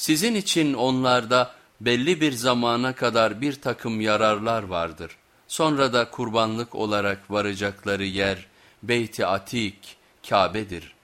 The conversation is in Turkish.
Sizin için onlarda belli bir zamana kadar bir takım yararlar vardır. Sonra da kurbanlık olarak varacakları yer Beyt-i Atik, Kabe'dir.